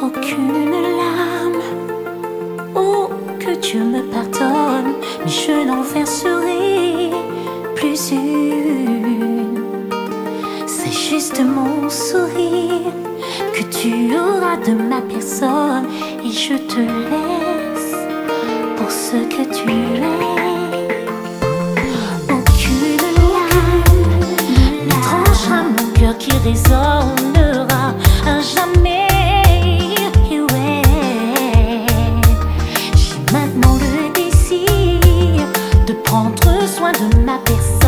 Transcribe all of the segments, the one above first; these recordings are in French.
Aucune lame Oh que tu me pardonnes Je n'en fais sourire plus une. C'est juste mon sourire Que tu auras de ma personne Et je te l'ai ce que tu es. Aucune lame ne tranchera mon cœur qui résonnera à jamais. J'ai maintenant le désir de prendre soin de ma personne.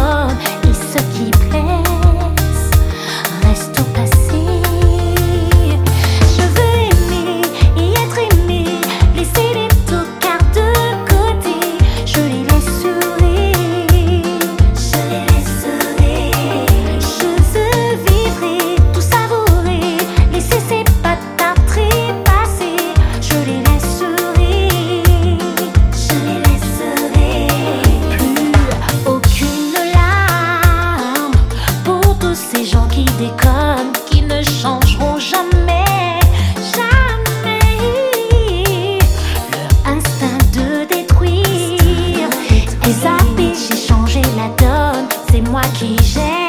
share.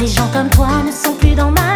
Les gens comme toi ne sont plus dans ma